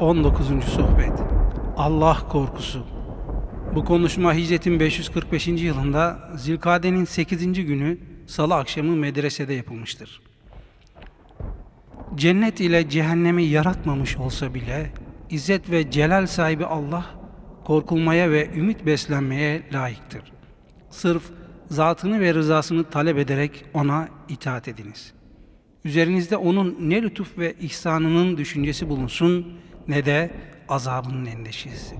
19. Sohbet Allah Korkusu Bu konuşma hicretin 545. yılında Zilkade'nin 8. günü salı akşamı medresede yapılmıştır. Cennet ile cehennemi yaratmamış olsa bile İzzet ve celal sahibi Allah korkulmaya ve ümit beslenmeye layıktır. Sırf zatını ve rızasını talep ederek ona itaat ediniz. Üzerinizde onun ne lütuf ve ihsanının düşüncesi bulunsun ne de azabının endişesi.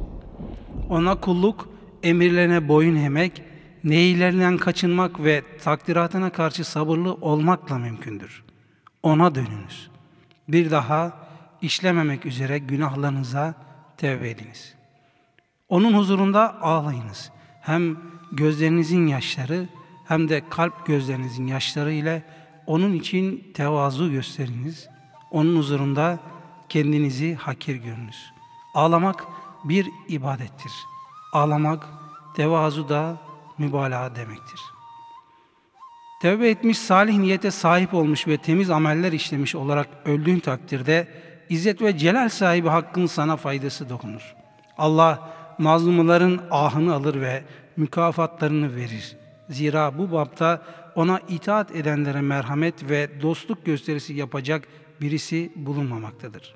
Ona kulluk, emirlerine boyun emek, neylerinden kaçınmak ve takdiratına karşı sabırlı olmakla mümkündür. Ona dönünüz. Bir daha işlememek üzere günahlarınıza tevbe ediniz. Onun huzurunda ağlayınız. Hem gözlerinizin yaşları hem de kalp gözlerinizin yaşları ile onun için tevazu gösteriniz. Onun huzurunda kendinizi hakir görünüz. Ağlamak bir ibadettir. Ağlamak tevazu da mübalağa demektir. Tevbe etmiş, salih niyete sahip olmuş ve temiz ameller işlemiş olarak öldüğün takdirde İzzet ve celal sahibi hakkın sana faydası dokunur. Allah mazlumların ahını alır ve mükafatlarını verir. Zira bu bapta ona itaat edenlere merhamet ve dostluk gösterisi yapacak birisi bulunmamaktadır.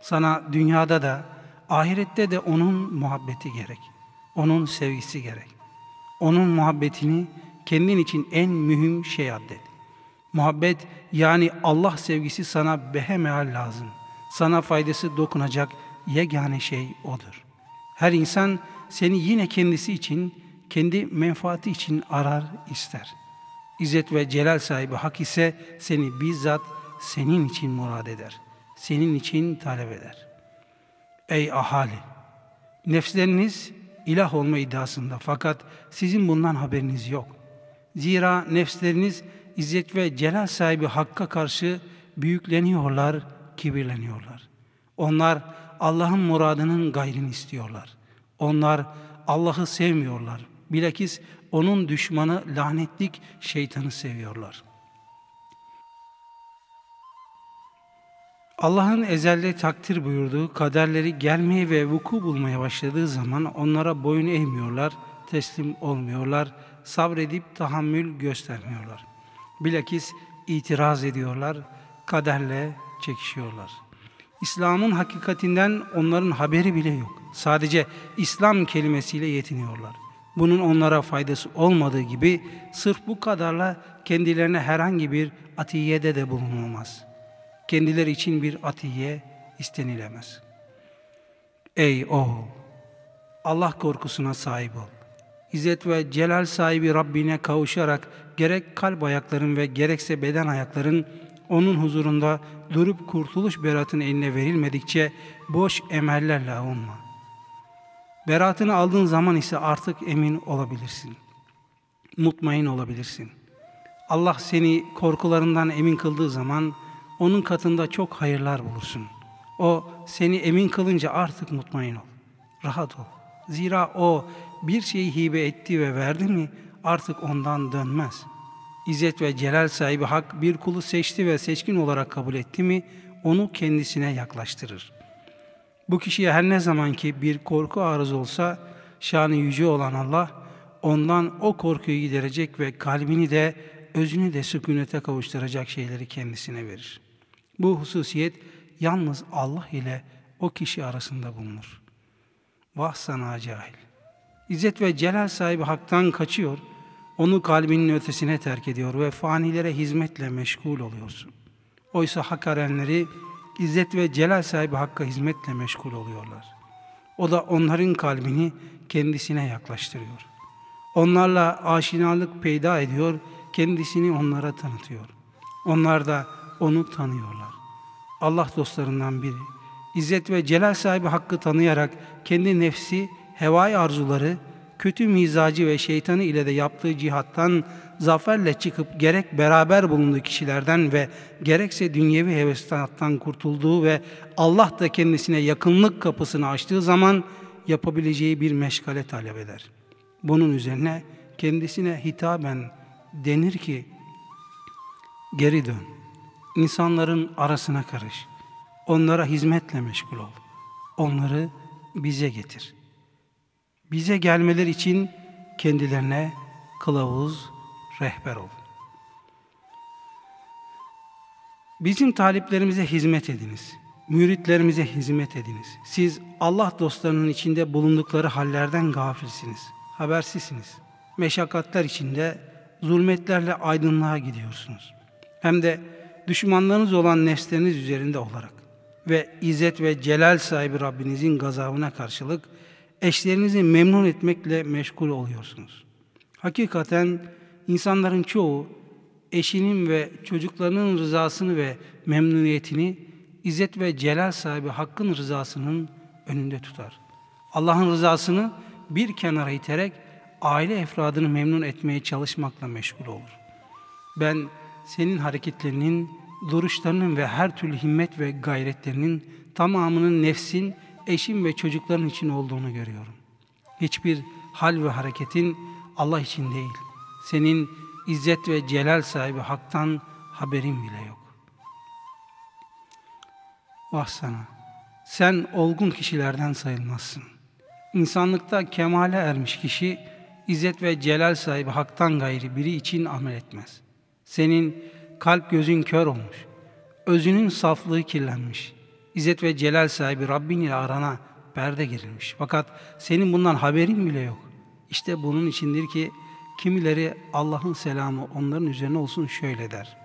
Sana dünyada da ahirette de onun muhabbeti gerek. Onun sevgisi gerek. Onun muhabbetini kendin için en mühim şey addet. Muhabbet yani Allah sevgisi sana behemehal lazım. Sana faydası dokunacak yegane şey odur. Her insan seni yine kendisi için, kendi menfaati için arar, ister. İzzet ve celal sahibi hak ise seni bizzat senin için murad eder. Senin için talep eder. Ey ahali! Nefsleriniz ilah olma iddiasında fakat sizin bundan haberiniz yok. Zira nefsleriniz izzet ve celal sahibi Hakk'a karşı büyükleniyorlar, kibirleniyorlar. Onlar Allah'ın muradının gayrini istiyorlar. Onlar Allah'ı sevmiyorlar. Bilakis onun düşmanı lanetlik şeytanı seviyorlar. Allah'ın ezelde takdir buyurduğu kaderleri gelmeye ve vuku bulmaya başladığı zaman onlara boyun eğmiyorlar, teslim olmuyorlar, sabredip tahammül göstermiyorlar. Bilakis itiraz ediyorlar, kaderle çekişiyorlar. İslam'ın hakikatinden onların haberi bile yok. Sadece İslam kelimesiyle yetiniyorlar. Bunun onlara faydası olmadığı gibi sırf bu kadarla kendilerine herhangi bir atiyede de bulunulmaz. Kendileri için bir atiye istenilemez. Ey oğul! Allah korkusuna sahip ol. İzzet ve celal sahibi Rabbine kavuşarak gerek kalp ayakların ve gerekse beden ayakların onun huzurunda durup kurtuluş beratın eline verilmedikçe boş emellerle avunma. Beratını aldığın zaman ise artık emin olabilirsin. Mutmain olabilirsin. Allah seni korkularından emin kıldığı zaman onun katında çok hayırlar bulursun. O seni emin kılınca artık mutmain ol. Rahat ol. Zira o bir şeyi hibe etti ve verdi mi artık ondan dönmez. İzzet ve celal sahibi hak bir kulu seçti ve seçkin olarak kabul etti mi onu kendisine yaklaştırır. Bu kişiye her ne zaman ki bir korku arız olsa şanı yüce olan Allah ondan o korkuyu giderecek ve kalbini de özünü de sükunete kavuşturacak şeyleri kendisine verir. Bu hususiyet yalnız Allah ile o kişi arasında bulunur. Vah sana cahil! İzzet ve celal sahibi haktan kaçıyor, onu kalbinin ötesine terk ediyor ve fanilere hizmetle meşgul oluyorsun. Oysa hak erenleri İzzet ve celal sahibi Hakk'a hizmetle meşgul oluyorlar. O da onların kalbini kendisine yaklaştırıyor. Onlarla aşinalık peyda ediyor, kendisini onlara tanıtıyor. Onlar da onu tanıyorlar. Allah dostlarından biri, İzzet ve celal sahibi Hakk'ı tanıyarak kendi nefsi, hevai arzuları, kötü mizacı ve şeytanı ile de yaptığı cihattan zaferle çıkıp gerek beraber bulunduğu kişilerden ve gerekse dünyevi hevesattan kurtulduğu ve Allah da kendisine yakınlık kapısını açtığı zaman yapabileceği bir meşgale talep eder. Bunun üzerine kendisine hitaben denir ki geri dön. İnsanların arasına karış. Onlara hizmetle meşgul ol. onları bize getir. Bize gelmeler için kendilerine kılavuz, rehber ol. Bizim taliplerimize hizmet ediniz. Müritlerimize hizmet ediniz. Siz Allah dostlarının içinde bulundukları hallerden gafilsiniz. Habersizsiniz. Meşakkatler içinde zulmetlerle aydınlığa gidiyorsunuz. Hem de düşmanlarınız olan nefsleriniz üzerinde olarak ve izzet ve celal sahibi Rabbinizin gazabına karşılık eşlerinizi memnun etmekle meşgul oluyorsunuz. Hakikaten insanların çoğu eşinin ve çocuklarının rızasını ve memnuniyetini İzzet ve celal sahibi Hakk'ın rızasının önünde tutar. Allah'ın rızasını bir kenara iterek aile efradını memnun etmeye çalışmakla meşgul olur. Ben senin hareketlerinin, duruşlarının ve her türlü himmet ve gayretlerinin tamamının nefsin, eşin ve çocukların için olduğunu görüyorum. Hiçbir hal ve hareketin Allah için değil, senin izzet ve celal sahibi haktan haberin bile yok. Vah sana, sen olgun kişilerden sayılmazsın. İnsanlıkta kemale ermiş kişi, izzet ve celal sahibi haktan gayri biri için amel etmez. Senin kalp gözün kör olmuş, özünün saflığı kirlenmiş. İzzet ve celal sahibi Rabbin ile arana perde girilmiş. Fakat senin bundan haberin bile yok. İşte bunun içindir ki kimileri Allah'ın selamı onların üzerine olsun şöyle der.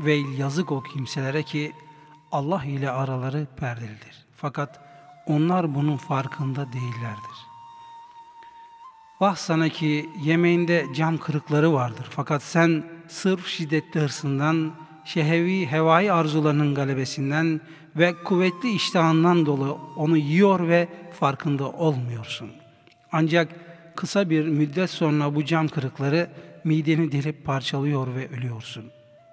Ve yazık o kimselere ki Allah ile araları perdelidir. Fakat onlar bunun farkında değillerdir. Vah sana ki yemeğinde cam kırıkları vardır. Fakat sen sırf şiddetli hırsından, şehevi hevai arzularının galebesinden ve kuvvetli iştahından dolayı onu yiyor ve farkında olmuyorsun. Ancak kısa bir müddet sonra bu cam kırıkları mideni delip parçalıyor ve ölüyorsun.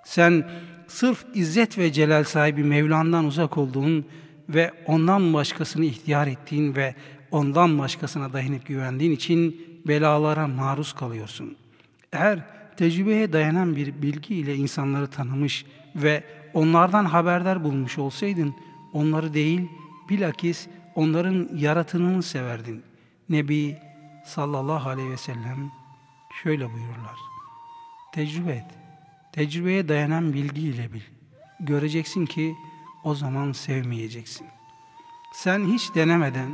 Sen sırf izzet ve celal sahibi Mevlan'dan uzak olduğun ve ondan başkasını ihtiyar ettiğin ve ondan başkasına dayanıp güvendiğin için belalara maruz kalıyorsun. Eğer tecrübeye dayanan bir bilgi ile insanları tanımış ve onlardan haberdar bulmuş olsaydın, onları değil, bilakis onların yaratınını severdin. Nebi sallallahu aleyhi ve sellem şöyle buyururlar. Tecrübe et. Tecrübeye dayanan bilgiyle bil. Göreceksin ki o zaman sevmeyeceksin. Sen hiç denemeden,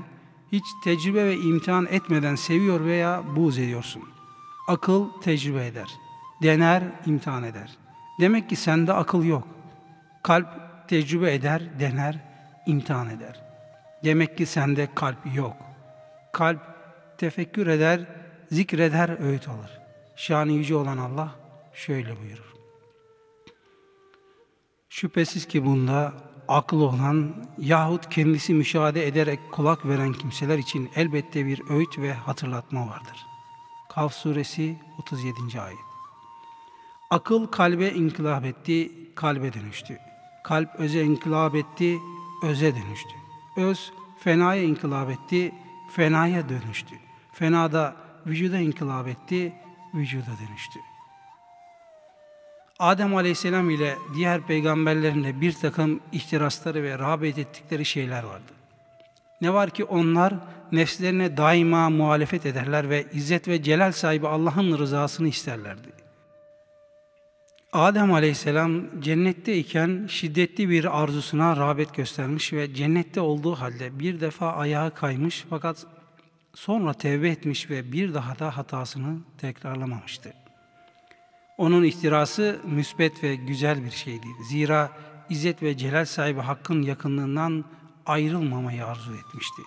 hiç tecrübe ve imtihan etmeden seviyor veya buğz ediyorsun. Akıl tecrübe eder. Dener, imtihan eder. Demek ki sende akıl yok. Kalp tecrübe eder, dener, imtihan eder. Demek ki sende kalp yok. Kalp tefekkür eder, zikreder, öğüt alır. Şanı yüce olan Allah şöyle buyurur. Şüphesiz ki bunda aklı olan yahut kendisi müşahede ederek kulak veren kimseler için elbette bir öğüt ve hatırlatma vardır. Kaf suresi 37. ayet. Akıl kalbe inkılap etti, kalbe dönüştü. Kalp öze inkılap etti, öze dönüştü. Öz fenaya inkılap etti, fenaya dönüştü. Fenada vücuda inkılap etti, vücuda dönüştü. Adem Aleyhisselam ile diğer peygamberlerin bir takım ihtirasları ve rağbet ettikleri şeyler vardı. Ne var ki onlar nefslerine daima muhalefet ederler ve izzet ve celal sahibi Allah'ın rızasını isterlerdi. Adem Aleyhisselam cennetteyken şiddetli bir arzusuna rağbet göstermiş ve cennette olduğu halde bir defa ayağı kaymış fakat sonra tevbe etmiş ve bir daha da hatasını tekrarlamamıştı. Onun ihtirası müsbet ve güzel bir şeydi. Zira İzzet ve Celal sahibi Hakk'ın yakınlığından ayrılmamayı arzu etmişti.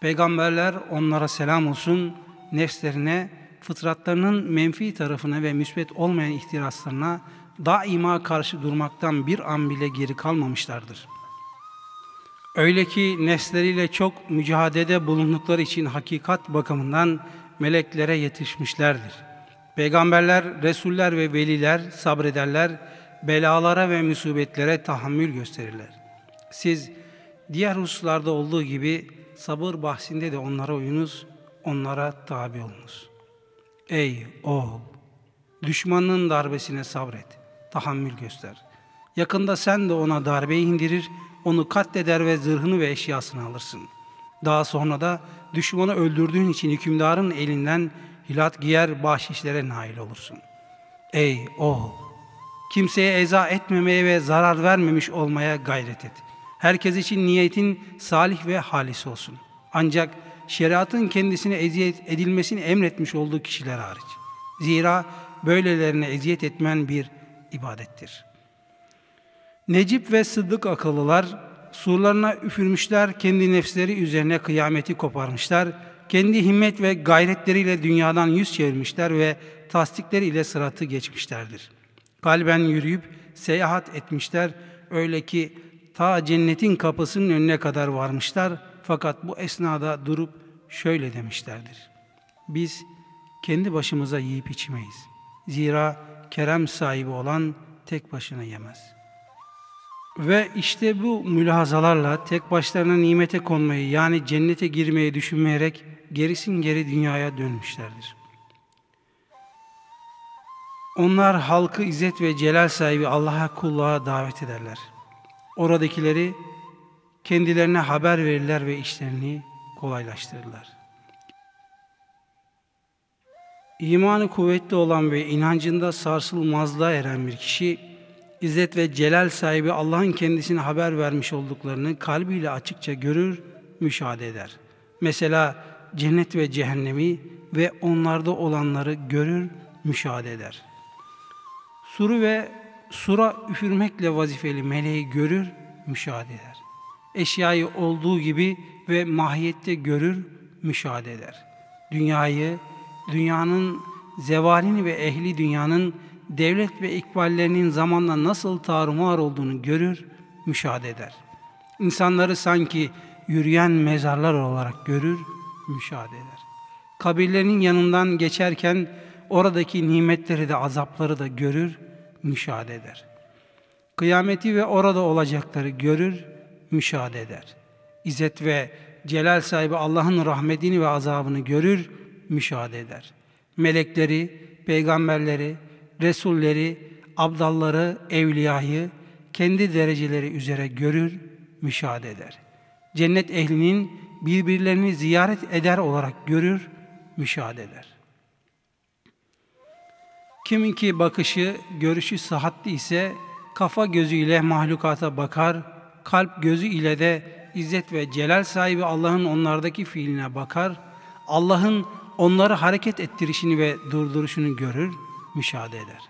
Peygamberler onlara selam olsun, nefslerine, fıtratlarının menfi tarafına ve müsbet olmayan ihtiraslarına daima karşı durmaktan bir an bile geri kalmamışlardır. Öyle ki nefsleriyle çok mücadelede bulundukları için hakikat bakımından meleklere yetişmişlerdir. Peygamberler, Resuller ve Veliler sabrederler, belalara ve musibetlere tahammül gösterirler. Siz diğer hususlarda olduğu gibi sabır bahsinde de onlara uyunuz, onlara tabi olunuz. Ey oğul! Düşmanın darbesine sabret, tahammül göster. Yakında sen de ona darbeyi indirir, onu katleder ve zırhını ve eşyasını alırsın. Daha sonra da düşmanı öldürdüğün için hükümdarın elinden hilat giyer bahşişlere nail olursun. Ey oğul! Kimseye eza etmemeye ve zarar vermemiş olmaya gayret et. Herkes için niyetin salih ve halis olsun. Ancak şeriatın kendisine eziyet edilmesini emretmiş olduğu kişiler hariç. Zira böylelerine eziyet etmen bir ibadettir. Necip ve Sıddık akıllılar surlarına üfürmüşler, kendi nefsleri üzerine kıyameti koparmışlar, kendi himmet ve gayretleriyle dünyadan yüz çevirmişler ve tasdikleriyle sıratı geçmişlerdir. Kalben yürüyüp seyahat etmişler, öyle ki ta cennetin kapısının önüne kadar varmışlar, fakat bu esnada durup şöyle demişlerdir. Biz kendi başımıza yiyip içmeyiz. Zira kerem sahibi olan tek başına yemez.'' Ve işte bu mülahazalarla tek başlarına nimete konmayı yani cennete girmeyi düşünmeyerek gerisin geri dünyaya dönmüşlerdir. Onlar halkı izzet ve celal sahibi Allah'a kulluğa davet ederler. Oradakileri kendilerine haber verirler ve işlerini kolaylaştırırlar. İmanı kuvvetli olan ve inancında sarsılmazlığa eren bir kişi İzzet ve celal sahibi Allah'ın kendisine haber vermiş olduklarını kalbiyle açıkça görür, müşahede eder. Mesela cennet ve cehennemi ve onlarda olanları görür, müşahede eder. Suru ve sura üfürmekle vazifeli meleği görür, müşahede eder. Eşyayı olduğu gibi ve mahiyette görür, müşahede eder. Dünyayı, dünyanın zevalini ve ehli dünyanın devlet ve ikballerinin zamanla nasıl tarumar olduğunu görür, müşahede eder. İnsanları sanki yürüyen mezarlar olarak görür, müşahede eder. Kabirlerinin yanından geçerken oradaki nimetleri de azapları da görür, müşahede eder. Kıyameti ve orada olacakları görür, müşahede eder. İzzet ve celal sahibi Allah'ın rahmetini ve azabını görür, müşahede eder. Melekleri, peygamberleri, Resulleri, abdalları, evliyayı kendi dereceleri üzere görür, müşahede eder. Cennet ehlinin birbirlerini ziyaret eder olarak görür, müşahede eder. Kiminki bakışı, görüşü sıhhatli ise kafa gözüyle mahlukata bakar, kalp gözü ile de izzet ve celal sahibi Allah'ın onlardaki fiiline bakar, Allah'ın onları hareket ettirişini ve durduruşunu görür, müşahede eder.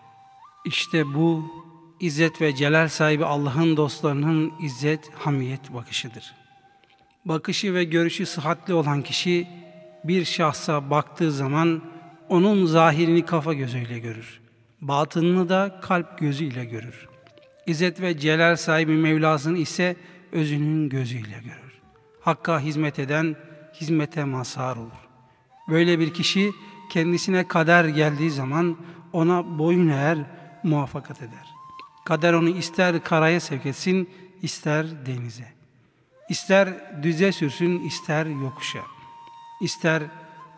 İşte bu İzzet ve celal sahibi Allah'ın dostlarının izzet, hamiyet bakışıdır. Bakışı ve görüşü sıhhatli olan kişi bir şahsa baktığı zaman onun zahirini kafa gözüyle görür. Batınını da kalp gözüyle görür. İzzet ve celal sahibi Mevlasını ise özünün gözüyle görür. Hakka hizmet eden hizmete mazhar olur. Böyle bir kişi kendisine kader geldiği zaman ona boyun eğer, muvaffakat eder. Kader onu ister karaya sevk etsin, ister denize. İster düze sürsün, ister yokuşa. İster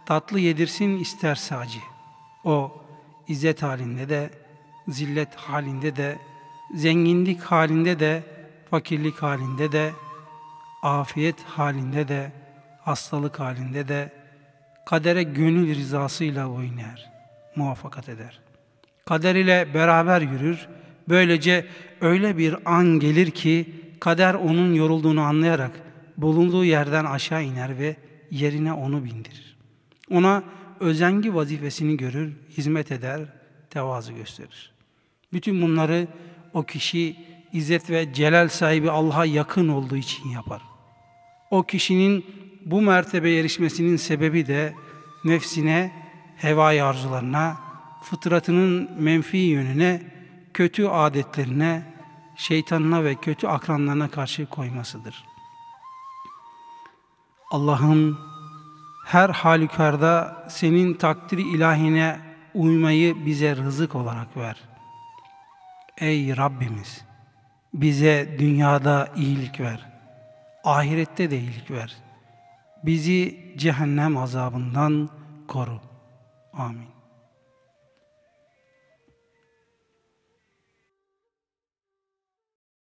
tatlı yedirsin, ister acı. O izzet halinde de, zillet halinde de, zenginlik halinde de, fakirlik halinde de, afiyet halinde de, hastalık halinde de, kadere gönül rızasıyla oynar, muvaffakat eder kader ile beraber yürür. Böylece öyle bir an gelir ki kader onun yorulduğunu anlayarak bulunduğu yerden aşağı iner ve yerine onu bindirir. Ona özengi vazifesini görür, hizmet eder, tevazu gösterir. Bütün bunları o kişi izzet ve celal sahibi Allah'a yakın olduğu için yapar. O kişinin bu mertebe erişmesinin sebebi de nefsine, heva arzularına, fıtratının menfi yönüne, kötü adetlerine, şeytanına ve kötü akranlarına karşı koymasıdır. Allah'ım her halükarda senin takdiri ilahine uymayı bize rızık olarak ver. Ey Rabbimiz! Bize dünyada iyilik ver. Ahirette de iyilik ver. Bizi cehennem azabından koru. Amin.